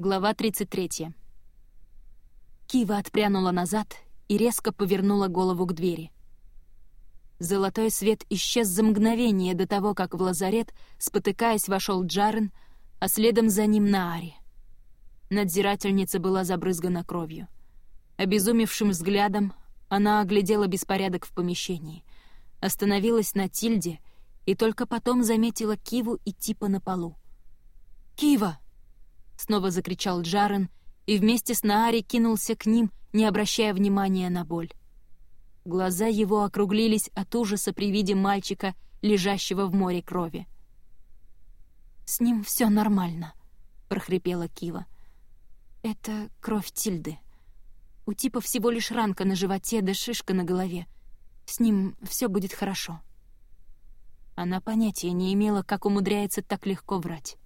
Глава 33. Кива отпрянула назад и резко повернула голову к двери. Золотой свет исчез за мгновение до того, как в лазарет, спотыкаясь, вошел Джарен, а следом за ним Наари. Надзирательница была забрызгана кровью. Обезумевшим взглядом она оглядела беспорядок в помещении, остановилась на Тильде и только потом заметила Киву и Типа на полу. «Кива!» Снова закричал Джарен и вместе с Наари кинулся к ним, не обращая внимания на боль. Глаза его округлились от ужаса при виде мальчика, лежащего в море крови. «С ним все нормально», — прохрипела Кива. «Это кровь Тильды. У типа всего лишь ранка на животе да шишка на голове. С ним все будет хорошо». Она понятия не имела, как умудряется так легко врать.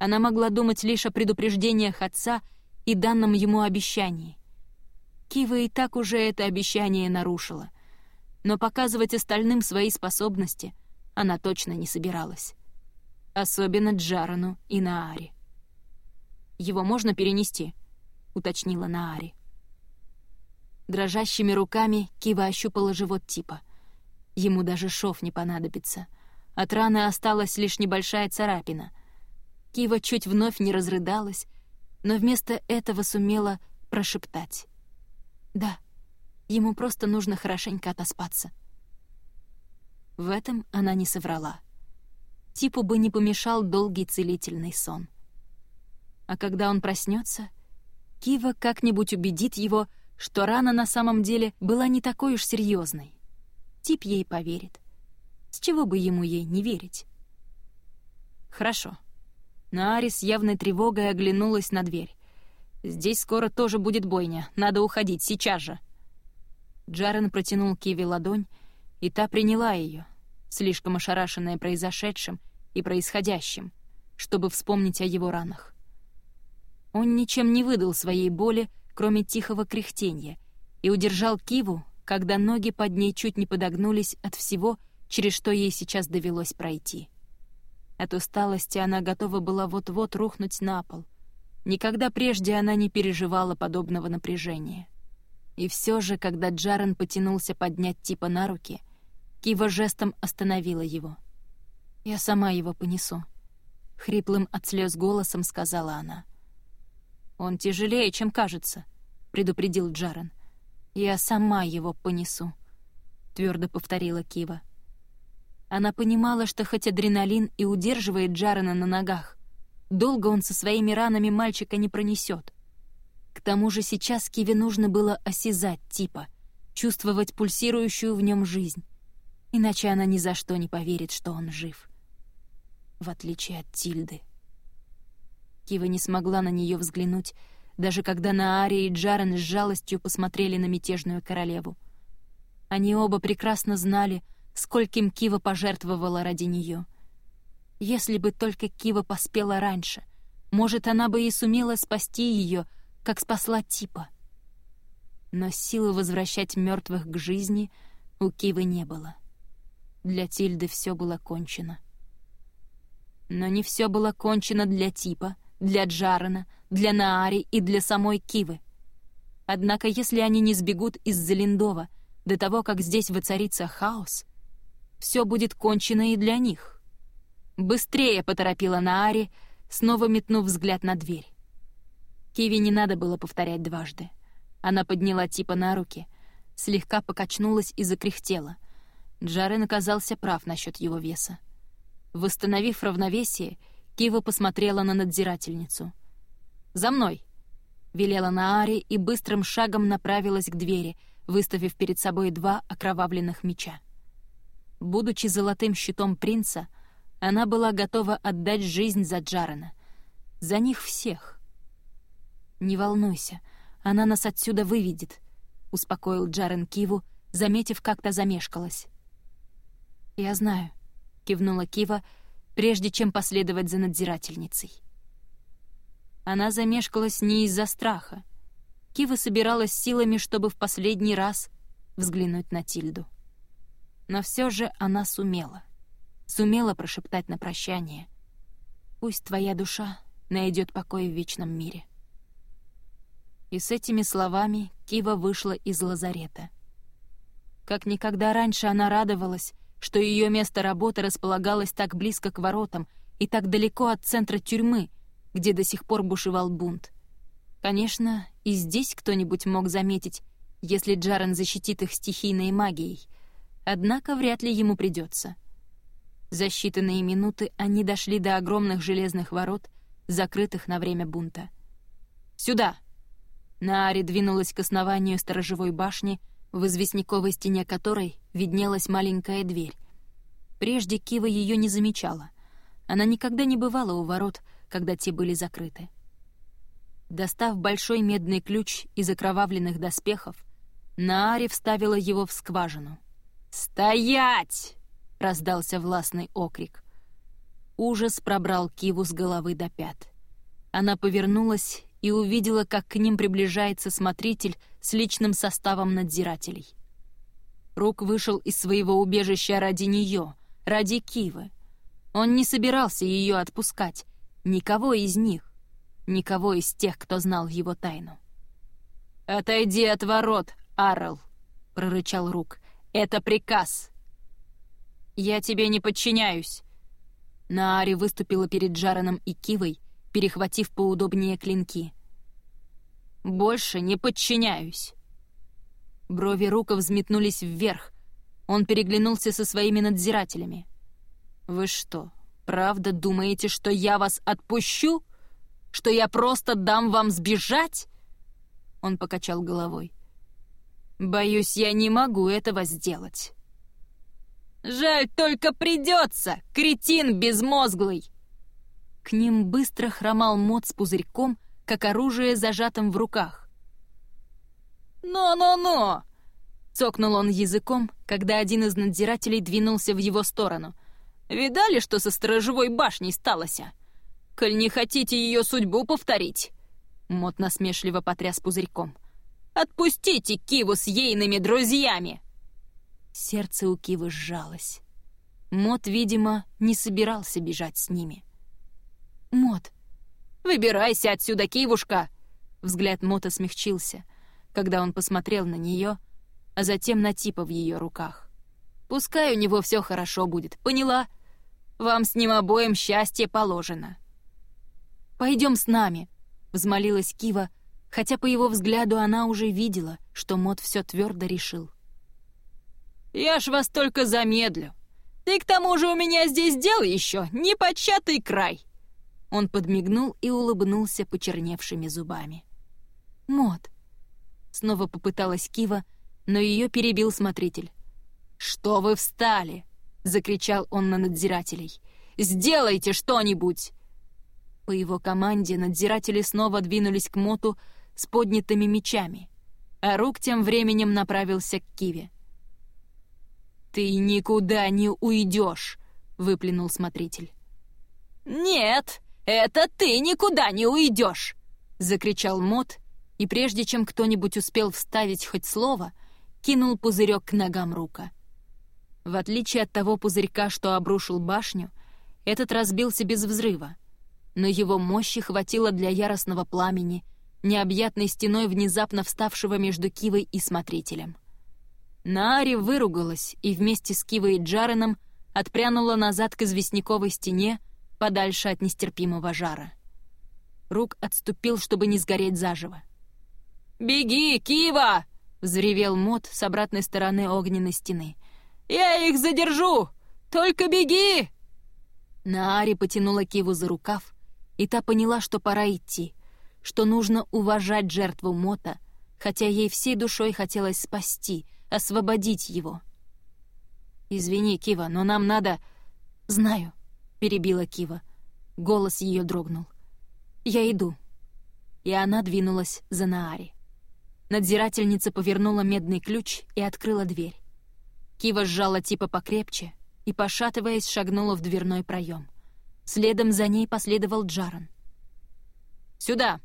Она могла думать лишь о предупреждениях отца и данном ему обещании. Кива и так уже это обещание нарушила. Но показывать остальным свои способности она точно не собиралась. Особенно Джарану и Нааре. «Его можно перенести?» — уточнила Наари. Дрожащими руками Кива ощупала живот типа. Ему даже шов не понадобится. От раны осталась лишь небольшая царапина — Кива чуть вновь не разрыдалась, но вместо этого сумела прошептать. «Да, ему просто нужно хорошенько отоспаться». В этом она не соврала. Типу бы не помешал долгий целительный сон. А когда он проснется, Кива как-нибудь убедит его, что рана на самом деле была не такой уж серьезной. Тип ей поверит. С чего бы ему ей не верить? «Хорошо», Наари с явной тревогой оглянулась на дверь. «Здесь скоро тоже будет бойня. Надо уходить, сейчас же». Джарен протянул Киви ладонь, и та приняла ее, слишком ошарашенная произошедшим и происходящим, чтобы вспомнить о его ранах. Он ничем не выдал своей боли, кроме тихого кряхтенья, и удержал Киву, когда ноги под ней чуть не подогнулись от всего, через что ей сейчас довелось пройти. От усталости она готова была вот-вот рухнуть на пол. Никогда прежде она не переживала подобного напряжения. И все же, когда Джарен потянулся поднять типа на руки, Кива жестом остановила его. «Я сама его понесу», — хриплым от слез голосом сказала она. «Он тяжелее, чем кажется», — предупредил Джарен. «Я сама его понесу», — твердо повторила Кива. Она понимала, что хоть адреналин и удерживает Джарена на ногах, долго он со своими ранами мальчика не пронесет. К тому же сейчас Киве нужно было осязать типа, чувствовать пульсирующую в нем жизнь. Иначе она ни за что не поверит, что он жив. В отличие от Тильды. Кива не смогла на нее взглянуть, даже когда Наари и Джарен с жалостью посмотрели на мятежную королеву. Они оба прекрасно знали, скольким Кива пожертвовала ради нее. Если бы только Кива поспела раньше, может, она бы и сумела спасти ее, как спасла Типа. Но силы возвращать мертвых к жизни у Кивы не было. Для Тильды все было кончено. Но не все было кончено для Типа, для Джарена, для Наари и для самой Кивы. Однако если они не сбегут из Залиндова до того, как здесь воцарится хаос, все будет кончено и для них. «Быстрее!» — поторопила Наари, снова метнув взгляд на дверь. Киви не надо было повторять дважды. Она подняла типа на руки, слегка покачнулась и закряхтела. Джарен оказался прав насчет его веса. Восстановив равновесие, Кива посмотрела на надзирательницу. «За мной!» — велела Наари и быстрым шагом направилась к двери, выставив перед собой два окровавленных меча. Будучи золотым щитом принца, она была готова отдать жизнь за Джарена. За них всех. «Не волнуйся, она нас отсюда выведет», — успокоил Джарен Киву, заметив, как то замешкалась. «Я знаю», — кивнула Кива, прежде чем последовать за надзирательницей. Она замешкалась не из-за страха. Кива собиралась силами, чтобы в последний раз взглянуть на Тильду. Но все же она сумела. Сумела прошептать на прощание. «Пусть твоя душа найдет покой в вечном мире. И с этими словами Кива вышла из лазарета. Как никогда раньше она радовалась, что ее место работы располагалось так близко к воротам и так далеко от центра тюрьмы, где до сих пор бушевал бунт. Конечно, и здесь кто-нибудь мог заметить, если Джарен защитит их стихийной магией, однако вряд ли ему придется. За считанные минуты они дошли до огромных железных ворот, закрытых на время бунта. «Сюда!» Наари двинулась к основанию сторожевой башни, в известняковой стене которой виднелась маленькая дверь. Прежде Кива ее не замечала. Она никогда не бывала у ворот, когда те были закрыты. Достав большой медный ключ из окровавленных доспехов, Наари вставила его в скважину. «Стоять!» — раздался властный окрик. Ужас пробрал Киву с головы до пят. Она повернулась и увидела, как к ним приближается смотритель с личным составом надзирателей. Рук вышел из своего убежища ради нее, ради Кивы. Он не собирался ее отпускать, никого из них, никого из тех, кто знал его тайну. «Отойди от ворот, Арл!» — прорычал Рук. «Это приказ!» «Я тебе не подчиняюсь!» Наари выступила перед Джараном и Кивой, перехватив поудобнее клинки. «Больше не подчиняюсь!» Брови Рука взметнулись вверх. Он переглянулся со своими надзирателями. «Вы что, правда думаете, что я вас отпущу? Что я просто дам вам сбежать?» Он покачал головой. «Боюсь, я не могу этого сделать». «Жаль, только придется, кретин безмозглый!» К ним быстро хромал мод с пузырьком, как оружие зажатым в руках. «Но-но-но!» — цокнул он языком, когда один из надзирателей двинулся в его сторону. «Видали, что со сторожевой башней сталося? Коль не хотите ее судьбу повторить?» Мот насмешливо потряс пузырьком. «Отпустите Киву с ейными друзьями!» Сердце у Кивы сжалось. Мот, видимо, не собирался бежать с ними. «Мот!» «Выбирайся отсюда, Кивушка!» Взгляд Мота смягчился, когда он посмотрел на нее, а затем на типа в ее руках. «Пускай у него все хорошо будет, поняла? Вам с ним обоим счастье положено». «Пойдем с нами», — взмолилась Кива, хотя по его взгляду она уже видела, что Мот все твердо решил. «Я ж вас только замедлю. И к тому же у меня здесь дело еще непочатый край». Он подмигнул и улыбнулся почерневшими зубами. «Мот!» Снова попыталась Кива, но ее перебил смотритель. «Что вы встали?» — закричал он на надзирателей. «Сделайте что-нибудь!» По его команде надзиратели снова двинулись к Моту с поднятыми мечами, а Рук тем временем направился к Киве. «Ты никуда не уйдешь!» — выплюнул смотритель. «Нет, «Это ты никуда не уйдешь!» — закричал Мот, и прежде чем кто-нибудь успел вставить хоть слово, кинул пузырек к ногам Рука. В отличие от того пузырька, что обрушил башню, этот разбился без взрыва, но его мощи хватило для яростного пламени, необъятной стеной внезапно вставшего между Кивой и Смотрителем. Наари выругалась и вместе с Кивой и Джареном отпрянула назад к известняковой стене, подальше от нестерпимого жара. Рук отступил, чтобы не сгореть заживо. «Беги, Кива!» — взревел Мот с обратной стороны огненной стены. «Я их задержу! Только беги!» Наари потянула Киву за рукав, и та поняла, что пора идти, что нужно уважать жертву Мота, хотя ей всей душой хотелось спасти, освободить его. «Извини, Кива, но нам надо...» «Знаю», перебила Кива. Голос ее дрогнул. «Я иду». И она двинулась за Наари. Надзирательница повернула медный ключ и открыла дверь. Кива сжала типа покрепче и, пошатываясь, шагнула в дверной проем. Следом за ней последовал Джаран. «Сюда!»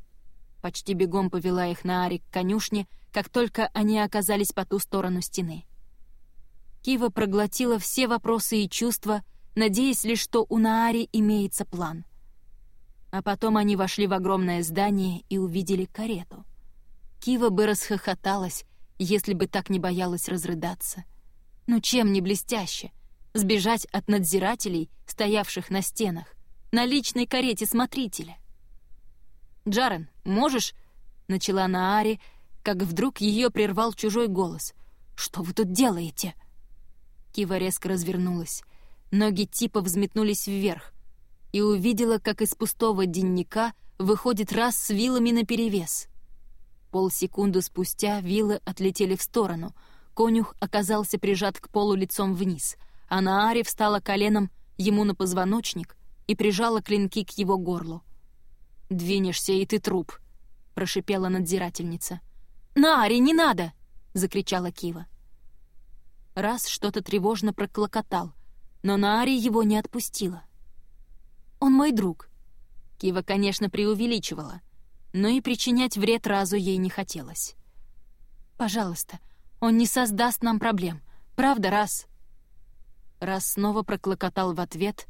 Почти бегом повела их Наари к конюшне, как только они оказались по ту сторону стены. Кива проглотила все вопросы и чувства, надеясь лишь, что у Наари имеется план. А потом они вошли в огромное здание и увидели карету. Кива бы расхохоталась, если бы так не боялась разрыдаться. Ну чем не блестяще? Сбежать от надзирателей, стоявших на стенах, на личной карете смотрителя. «Джарен, можешь?» — начала Наари, как вдруг ее прервал чужой голос. «Что вы тут делаете?» Кива резко развернулась. Ноги типа взметнулись вверх и увидела, как из пустого денника выходит раз с вилами наперевес. Полсекунды спустя вилы отлетели в сторону. Конюх оказался прижат к полу лицом вниз, а Наари встала коленом ему на позвоночник и прижала клинки к его горлу. «Двинешься, и ты труп», — прошипела надзирательница. «Наари, не надо!» — закричала Кива. Раз что-то тревожно проклокотал, но Наари его не отпустила. «Он мой друг». Кива, конечно, преувеличивала, но и причинять вред разу ей не хотелось. «Пожалуйста, он не создаст нам проблем. Правда, раз?» Раз снова проклокотал в ответ,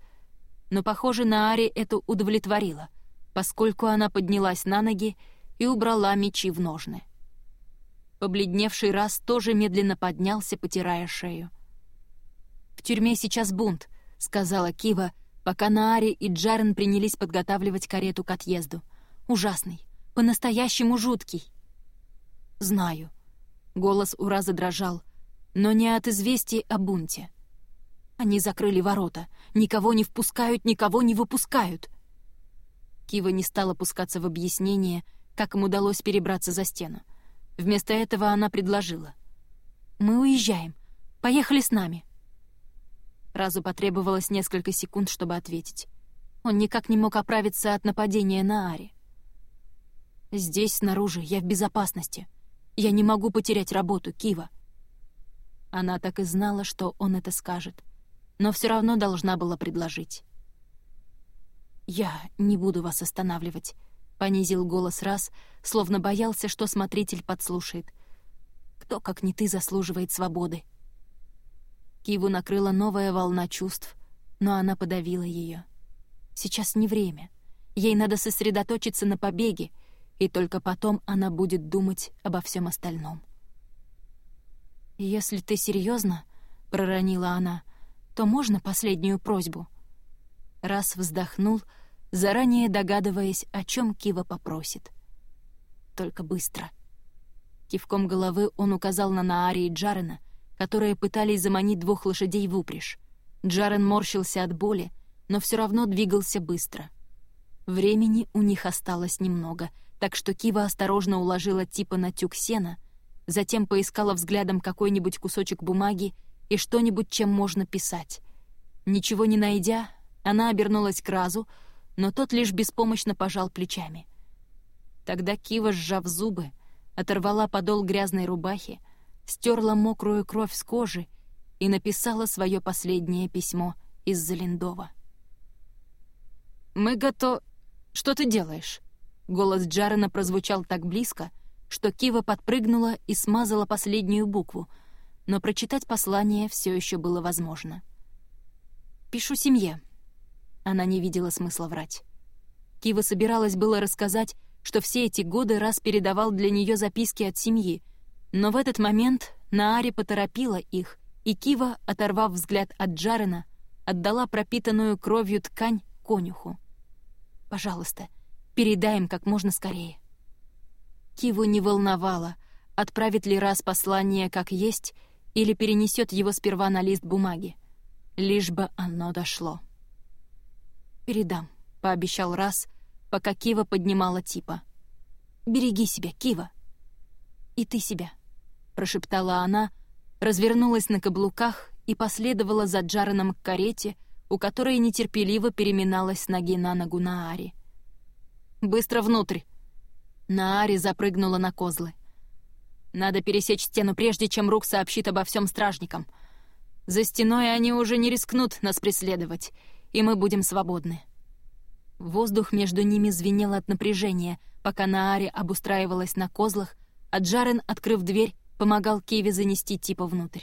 но, похоже, на Ари это удовлетворило, поскольку она поднялась на ноги и убрала мечи в ножны. Побледневший раз тоже медленно поднялся, потирая шею. «В тюрьме сейчас бунт», — сказала Кива, пока Наари и Джарен принялись подготавливать карету к отъезду. «Ужасный, по-настоящему жуткий». «Знаю». Голос Ураза дрожал, но не от известий о бунте. Они закрыли ворота. Никого не впускают, никого не выпускают. Кива не стала пускаться в объяснение, как им удалось перебраться за стену. Вместо этого она предложила. «Мы уезжаем. Поехали с нами». Разу потребовалось несколько секунд, чтобы ответить. Он никак не мог оправиться от нападения на Ари. «Здесь, снаружи, я в безопасности. Я не могу потерять работу, Кива». Она так и знала, что он это скажет — но все равно должна была предложить. «Я не буду вас останавливать», — понизил голос раз, словно боялся, что смотритель подслушает. «Кто, как не ты, заслуживает свободы?» Киву накрыла новая волна чувств, но она подавила ее. Сейчас не время. Ей надо сосредоточиться на побеге, и только потом она будет думать обо всем остальном. «Если ты серьезно, проронила она, — то можно последнюю просьбу?» Раз вздохнул, заранее догадываясь, о чем Кива попросит. «Только быстро». Кивком головы он указал на Наари и Джарена, которые пытались заманить двух лошадей в упряжь. Джарен морщился от боли, но все равно двигался быстро. Времени у них осталось немного, так что Кива осторожно уложила типа на тюк сена, затем поискала взглядом какой-нибудь кусочек бумаги и что-нибудь, чем можно писать. Ничего не найдя, она обернулась к Разу, но тот лишь беспомощно пожал плечами. Тогда Кива, сжав зубы, оторвала подол грязной рубахи, стерла мокрую кровь с кожи и написала свое последнее письмо из-за Линдова. «Мы готов... Что ты делаешь?» Голос Джарена прозвучал так близко, что Кива подпрыгнула и смазала последнюю букву — но прочитать послание все еще было возможно. «Пишу семье». Она не видела смысла врать. Кива собиралась было рассказать, что все эти годы раз передавал для нее записки от семьи, но в этот момент Наари поторопила их, и Кива, оторвав взгляд от Джарена, отдала пропитанную кровью ткань конюху. «Пожалуйста, передай им как можно скорее». Киву не волновало, отправит ли раз послание как есть или перенесет его сперва на лист бумаги. Лишь бы оно дошло. «Передам», — пообещал раз, пока Кива поднимала типа. «Береги себя, Кива». «И ты себя», — прошептала она, развернулась на каблуках и последовала за Джареном к карете, у которой нетерпеливо переминалась ноги на ногу Наари. «Быстро внутрь!» Наари запрыгнула на козлы. Надо пересечь стену, прежде чем Рук сообщит обо всем стражникам. За стеной они уже не рискнут нас преследовать, и мы будем свободны. Воздух между ними звенел от напряжения, пока Наари обустраивалась на козлах, а Джарен, открыв дверь, помогал Киви занести типа внутрь.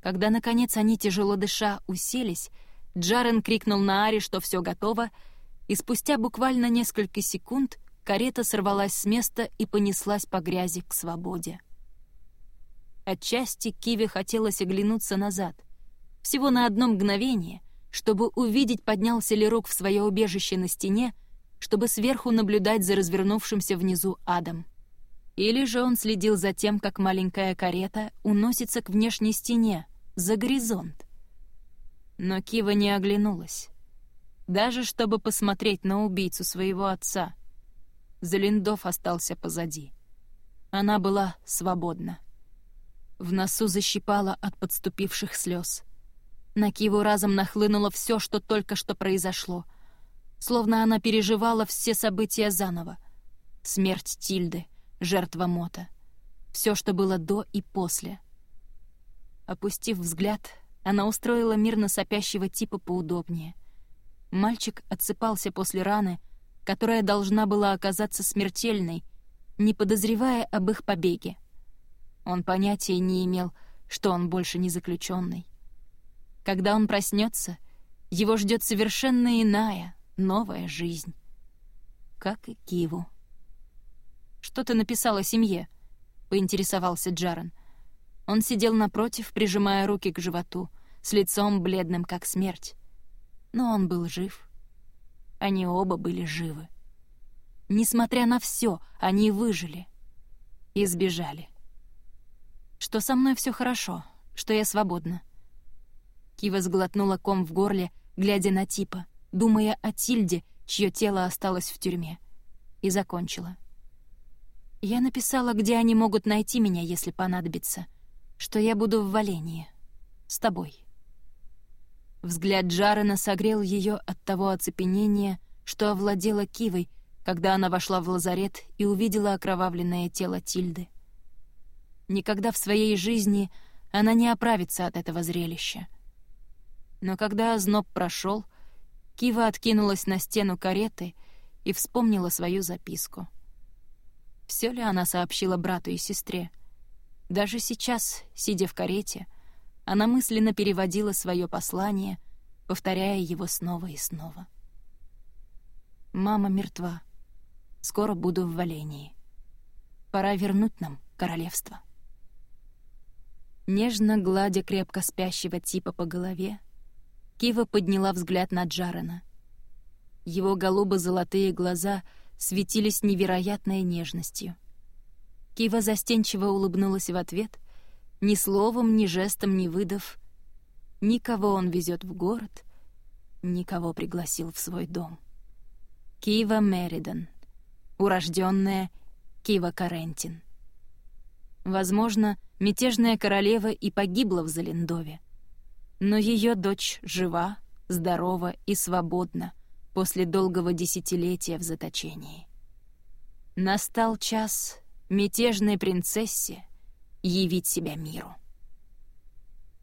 Когда, наконец, они, тяжело дыша, уселись, Джарен крикнул Наари, что все готово, и спустя буквально несколько секунд карета сорвалась с места и понеслась по грязи к свободе. Отчасти Киви хотелось оглянуться назад, всего на одно мгновение, чтобы увидеть, поднялся ли Рок в свое убежище на стене, чтобы сверху наблюдать за развернувшимся внизу адом. Или же он следил за тем, как маленькая карета уносится к внешней стене, за горизонт. Но Кива не оглянулась. Даже чтобы посмотреть на убийцу своего отца. Залиндов остался позади. Она была свободна. В носу защипала от подступивших слез. На Киву разом нахлынуло все, что только что произошло. Словно она переживала все события заново. Смерть Тильды, жертва Мота. Все, что было до и после. Опустив взгляд, она устроила мирно сопящего типа поудобнее. Мальчик отсыпался после раны, которая должна была оказаться смертельной, не подозревая об их побеге. Он понятия не имел, что он больше не заключенный. Когда он проснется, его ждет совершенно иная, новая жизнь. Как и Киву. «Что ты написал о семье?» — поинтересовался Джарен — он сидел напротив, прижимая руки к животу, с лицом бледным, как смерть. Но он был жив. Они оба были живы. Несмотря на все, они выжили. И сбежали. Что со мной все хорошо, что я свободна. Кива сглотнула ком в горле, глядя на Типа, думая о Тильде, чье тело осталось в тюрьме. И закончила. Я написала, где они могут найти меня, если понадобится — что я буду в Валении. С тобой. Взгляд Джарена согрел ее от того оцепенения, что овладела Кивой, когда она вошла в лазарет и увидела окровавленное тело Тильды. Никогда в своей жизни она не оправится от этого зрелища. Но когда озноб прошел, Кива откинулась на стену кареты и вспомнила свою записку. Все ли она сообщила брату и сестре — даже сейчас, сидя в карете, она мысленно переводила свое послание, повторяя его снова и снова. «Мама мертва. Скоро буду в Валении. Пора вернуть нам королевство». Нежно гладя крепко спящего типа по голове, Кива подняла взгляд на Джарена. Его голубо-золотые глаза светились невероятной нежностью — Кива застенчиво улыбнулась в ответ, ни словом, ни жестом не выдав. Никого он везет в город, никого пригласил в свой дом. Кива Меридан, урожденная Кива Карентин. Возможно, мятежная королева и погибла в Залендове. Но ее дочь жива, здорова и свободна после долгого десятилетия в заточении. Настал час мятежной принцессе явить себя миру.